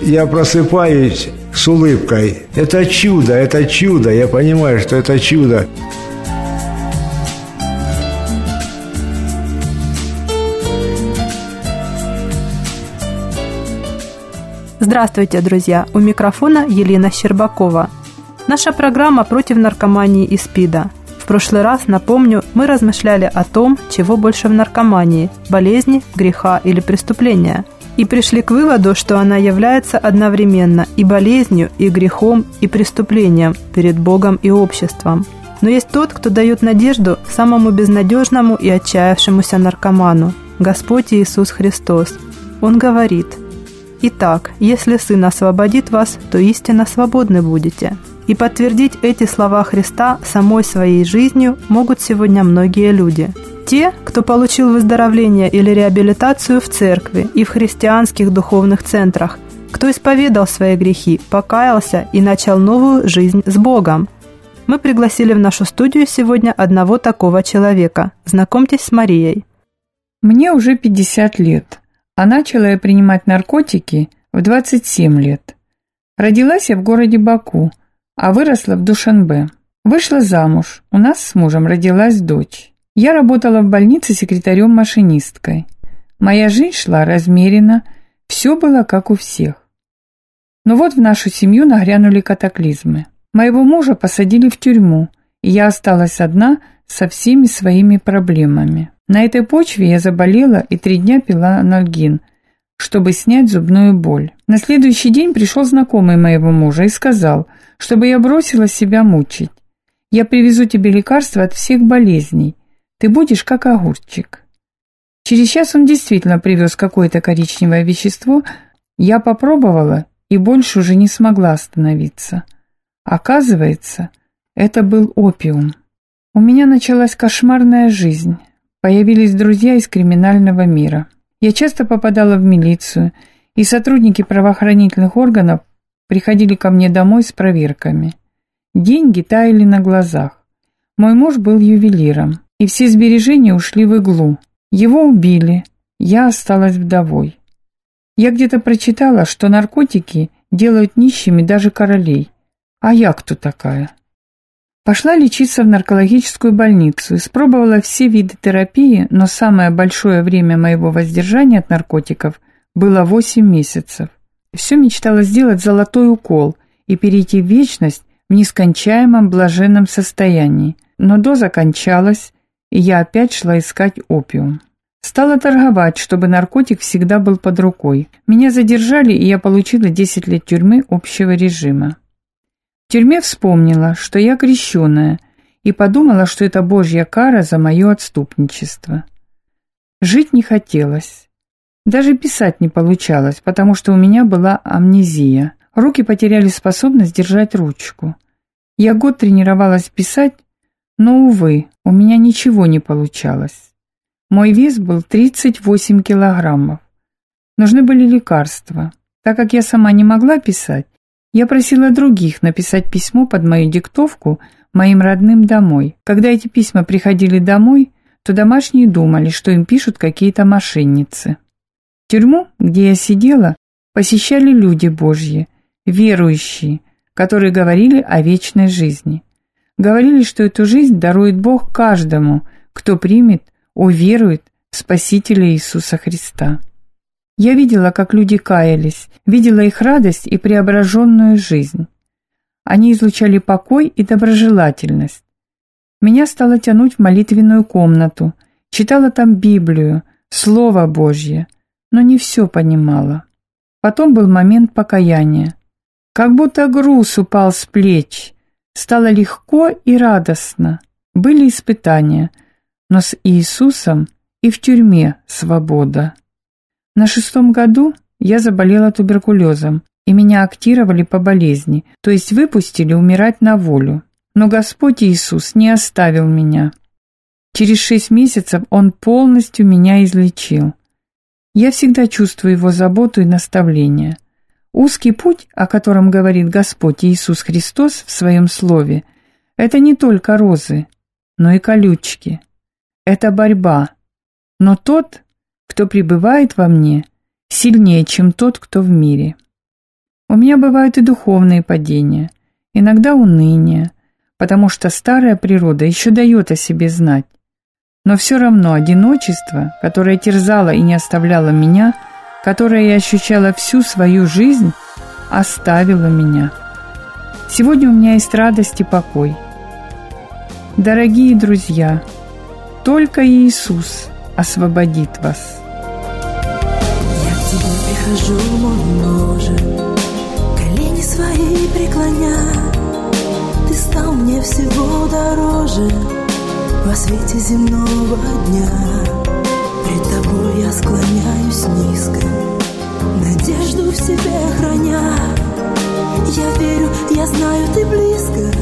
Я просыпаюсь с улыбкой. Это чудо, это чудо. Я понимаю, что это чудо. Здравствуйте, друзья! У микрофона Елена Щербакова. Наша программа против наркомании и СПИДа. В прошлый раз, напомню, мы размышляли о том, чего больше в наркомании – болезни, греха или преступления. И пришли к выводу, что она является одновременно и болезнью, и грехом, и преступлением перед Богом и обществом. Но есть тот, кто дает надежду самому безнадежному и отчаявшемуся наркоману – Господь Иисус Христос. Он говорит – Итак, если Сын освободит вас, то истинно свободны будете. И подтвердить эти слова Христа самой своей жизнью могут сегодня многие люди. Те, кто получил выздоровление или реабилитацию в церкви и в христианских духовных центрах, кто исповедал свои грехи, покаялся и начал новую жизнь с Богом. Мы пригласили в нашу студию сегодня одного такого человека. Знакомьтесь с Марией. Мне уже 50 лет а начала я принимать наркотики в 27 лет. Родилась я в городе Баку, а выросла в Душанбе. Вышла замуж, у нас с мужем родилась дочь. Я работала в больнице секретарем-машинисткой. Моя жизнь шла размеренно, все было как у всех. Но вот в нашу семью нагрянули катаклизмы. Моего мужа посадили в тюрьму, и я осталась одна со всеми своими проблемами. На этой почве я заболела и три дня пила анальгин, чтобы снять зубную боль. На следующий день пришел знакомый моего мужа и сказал, чтобы я бросила себя мучить. Я привезу тебе лекарства от всех болезней. Ты будешь как огурчик. Через час он действительно привез какое-то коричневое вещество. Я попробовала и больше уже не смогла остановиться. Оказывается, это был опиум. У меня началась кошмарная жизнь. Появились друзья из криминального мира. Я часто попадала в милицию, и сотрудники правоохранительных органов приходили ко мне домой с проверками. Деньги таяли на глазах. Мой муж был ювелиром, и все сбережения ушли в иглу. Его убили, я осталась вдовой. Я где-то прочитала, что наркотики делают нищими даже королей. А я кто такая? Пошла лечиться в наркологическую больницу, испробовала все виды терапии, но самое большое время моего воздержания от наркотиков было 8 месяцев. Все мечтала сделать золотой укол и перейти в вечность в нескончаемом блаженном состоянии, но доза кончалась, и я опять шла искать опиум. Стала торговать, чтобы наркотик всегда был под рукой. Меня задержали, и я получила 10 лет тюрьмы общего режима. В тюрьме вспомнила, что я крещеная, и подумала, что это Божья кара за мое отступничество. Жить не хотелось. Даже писать не получалось, потому что у меня была амнезия. Руки потеряли способность держать ручку. Я год тренировалась писать, но, увы, у меня ничего не получалось. Мой вес был 38 килограммов. Нужны были лекарства. Так как я сама не могла писать, я просила других написать письмо под мою диктовку моим родным домой. Когда эти письма приходили домой, то домашние думали, что им пишут какие-то мошенницы. Тюрьму, где я сидела, посещали люди Божьи, верующие, которые говорили о вечной жизни. Говорили, что эту жизнь дарует Бог каждому, кто примет, уверует в Спасителя Иисуса Христа. Я видела, как люди каялись, видела их радость и преображенную жизнь. Они излучали покой и доброжелательность. Меня стало тянуть в молитвенную комнату, читала там Библию, Слово Божье, но не все понимала. Потом был момент покаяния. Как будто груз упал с плеч, стало легко и радостно. Были испытания, но с Иисусом и в тюрьме свобода. На шестом году я заболела туберкулезом, и меня актировали по болезни, то есть выпустили умирать на волю. Но Господь Иисус не оставил меня. Через шесть месяцев Он полностью меня излечил. Я всегда чувствую Его заботу и наставление. Узкий путь, о котором говорит Господь Иисус Христос в Своем Слове, это не только розы, но и колючки. Это борьба. Но тот, кто пребывает во мне, сильнее, чем тот, кто в мире. У меня бывают и духовные падения, иногда уныние, потому что старая природа еще дает о себе знать. Но все равно одиночество, которое терзало и не оставляло меня, которое я ощущала всю свою жизнь, оставило меня. Сегодня у меня есть радость и покой. Дорогие друзья, только Иисус освободит вас. Я к тебе прихожу, мой Боже, колени свои преклоня. Ты стал мне всего дороже во свете земного дня. Я склоняюсь низко, надежду в себе храня. Я верю, я знаю, ты близко,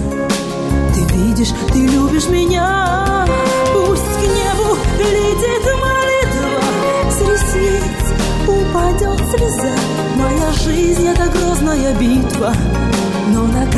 ты видишь, ты любишь меня. Пусть к небу летит молитва, с ресниц упадет слеза. Моя жизнь — это грозная битва, но награда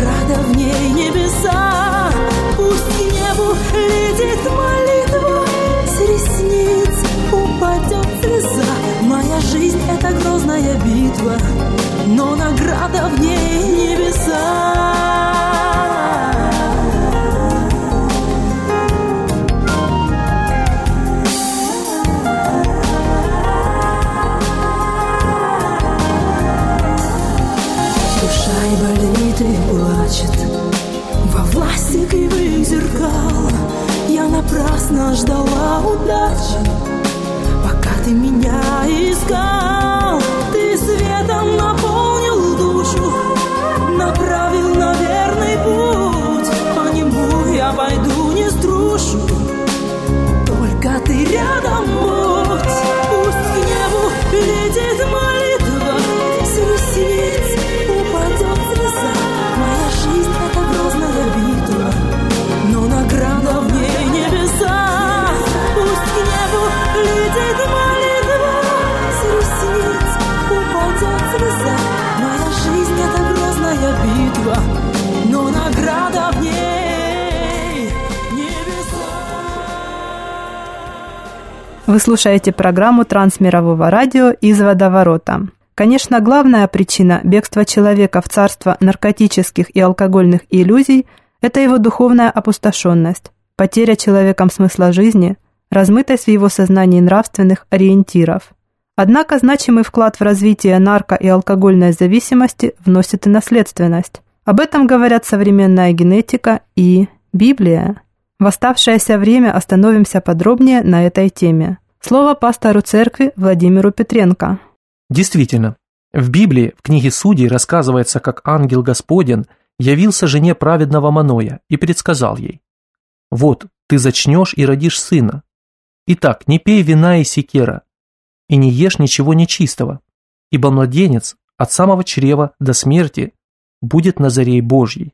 Душа и болит и плачет Во власти кривых зеркал Я напрасно ждала удачи. Пока ты меня искал Вы слушаете программу Трансмирового радио «Из водоворота». Конечно, главная причина бегства человека в царство наркотических и алкогольных иллюзий – это его духовная опустошенность, потеря человеком смысла жизни, размытость в его сознании нравственных ориентиров. Однако значимый вклад в развитие нарко- и алкогольной зависимости вносит и наследственность. Об этом говорят современная генетика и Библия. В оставшееся время остановимся подробнее на этой теме. Слово пастору церкви Владимиру Петренко. Действительно, в Библии, в книге Судей рассказывается, как ангел Господен явился жене праведного Маноя и предсказал ей, «Вот, ты зачнешь и родишь сына. Итак, не пей вина и секера, и не ешь ничего нечистого, ибо младенец от самого чрева до смерти будет Назарей Божий».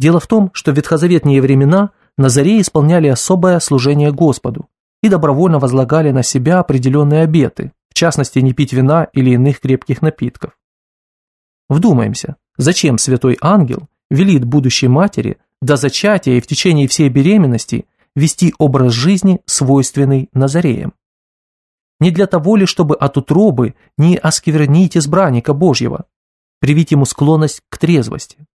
Дело в том, что в ветхозаветные времена Назареи исполняли особое служение Господу и добровольно возлагали на себя определенные обеты, в частности не пить вина или иных крепких напитков. Вдумаемся, зачем святой ангел велит будущей матери до зачатия и в течение всей беременности вести образ жизни, свойственный Назареям? Не для того ли, чтобы от утробы не осквернить избранника Божьего, привить ему склонность к трезвости?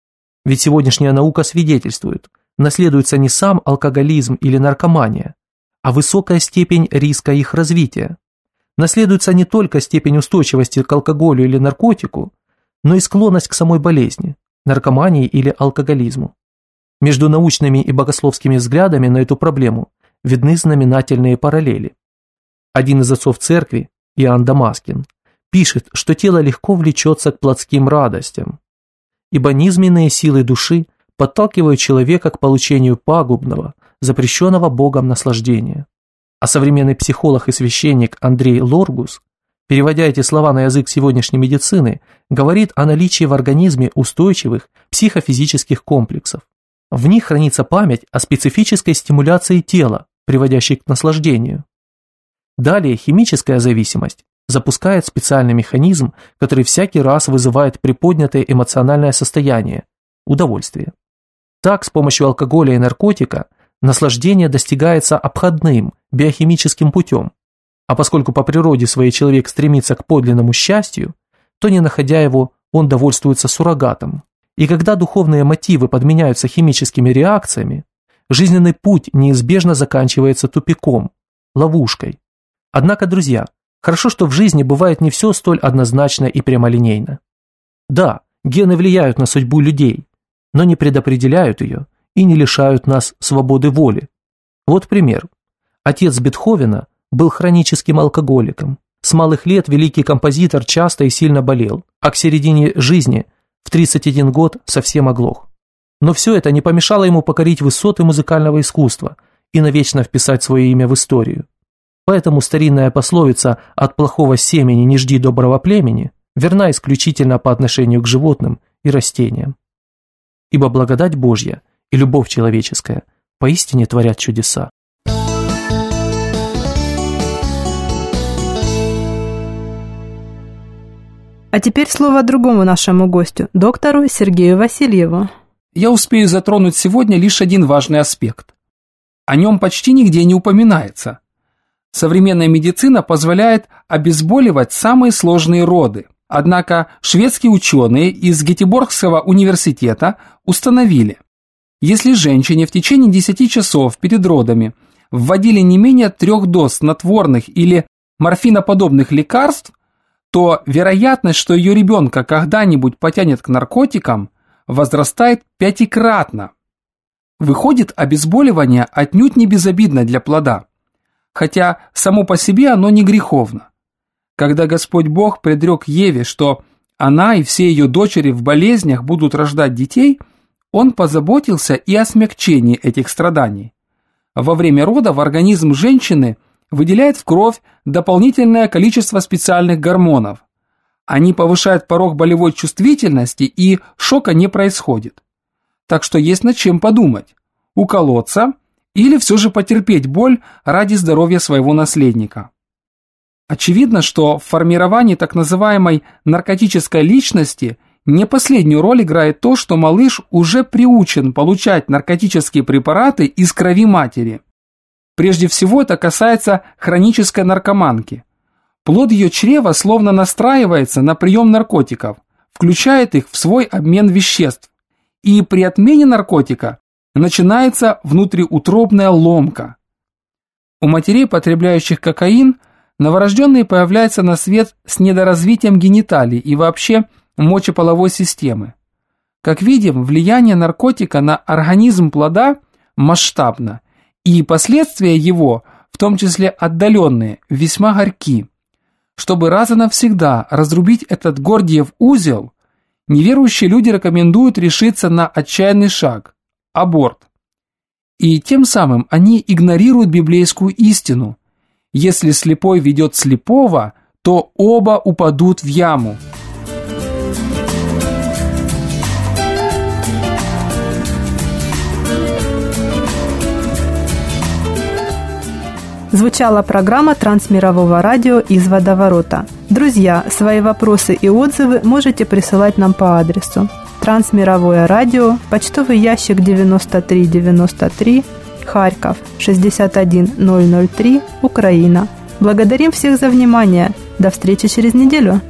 Ведь сегодняшняя наука свидетельствует, наследуется не сам алкоголизм или наркомания, а высокая степень риска их развития. наследуется не только степень устойчивости к алкоголю или наркотику, но и склонность к самой болезни, наркомании или алкоголизму. Между научными и богословскими взглядами на эту проблему видны знаменательные параллели. Один из отцов церкви, Иоанн Дамаскин, пишет, что тело легко влечется к плотским радостям, ибо низменные силы души подталкивают человека к получению пагубного, запрещенного Богом наслаждения. А современный психолог и священник Андрей Лоргус, переводя эти слова на язык сегодняшней медицины, говорит о наличии в организме устойчивых психофизических комплексов. В них хранится память о специфической стимуляции тела, приводящей к наслаждению. Далее химическая зависимость запускает специальный механизм, который всякий раз вызывает приподнятое эмоциональное состояние – удовольствие. Так, с помощью алкоголя и наркотика наслаждение достигается обходным, биохимическим путем. А поскольку по природе своей человек стремится к подлинному счастью, то не находя его, он довольствуется суррогатом. И когда духовные мотивы подменяются химическими реакциями, жизненный путь неизбежно заканчивается тупиком, ловушкой. Однако, друзья, хорошо, что в жизни бывает не все столь однозначно и прямолинейно. Да, гены влияют на судьбу людей, но не предопределяют ее и не лишают нас свободы воли. Вот пример. Отец Бетховена был хроническим алкоголиком. С малых лет великий композитор часто и сильно болел, а к середине жизни в 31 год совсем оглох. Но все это не помешало ему покорить высоты музыкального искусства и навечно вписать свое имя в историю. Поэтому старинная пословица «от плохого семени не жди доброго племени» верна исключительно по отношению к животным и растениям. Ибо благодать Божья и любовь человеческая поистине творят чудеса. А теперь слово другому нашему гостю, доктору Сергею Васильеву. Я успею затронуть сегодня лишь один важный аспект. О нем почти нигде не упоминается. Современная медицина позволяет обезболивать самые сложные роды. Однако шведские ученые из Гетеборгского университета установили, если женщине в течение 10 часов перед родами вводили не менее трех доз снотворных или морфиноподобных лекарств, то вероятность, что ее ребенка когда-нибудь потянет к наркотикам, возрастает пятикратно. Выходит, обезболивание отнюдь не безобидно для плода, хотя само по себе оно не греховно. Когда Господь Бог предрек Еве, что она и все ее дочери в болезнях будут рождать детей, Он позаботился и о смягчении этих страданий. Во время рода в организм женщины – выделяет в кровь дополнительное количество специальных гормонов. Они повышают порог болевой чувствительности и шока не происходит. Так что есть над чем подумать. Уколоться или все же потерпеть боль ради здоровья своего наследника. Очевидно, что в формировании так называемой наркотической личности не последнюю роль играет то, что малыш уже приучен получать наркотические препараты из крови матери – Прежде всего это касается хронической наркоманки. Плод ее чрева словно настраивается на прием наркотиков, включает их в свой обмен веществ. И при отмене наркотика начинается внутриутробная ломка. У матерей, потребляющих кокаин, новорожденные появляются на свет с недоразвитием гениталий и вообще мочеполовой системы. Как видим, влияние наркотика на организм плода масштабно – и последствия его, в том числе отдаленные, весьма горьки. Чтобы раз и навсегда разрубить этот Гордиев узел, неверующие люди рекомендуют решиться на отчаянный шаг – аборт. И тем самым они игнорируют библейскую истину. Если слепой ведет слепого, то оба упадут в яму – Звучала программа Трансмирового радио из водоворота. Друзья, свои вопросы и отзывы можете присылать нам по адресу Трансмировое радио, почтовый ящик 9393, Харьков 61003, Украина. Благодарим всех за внимание. До встречи через неделю.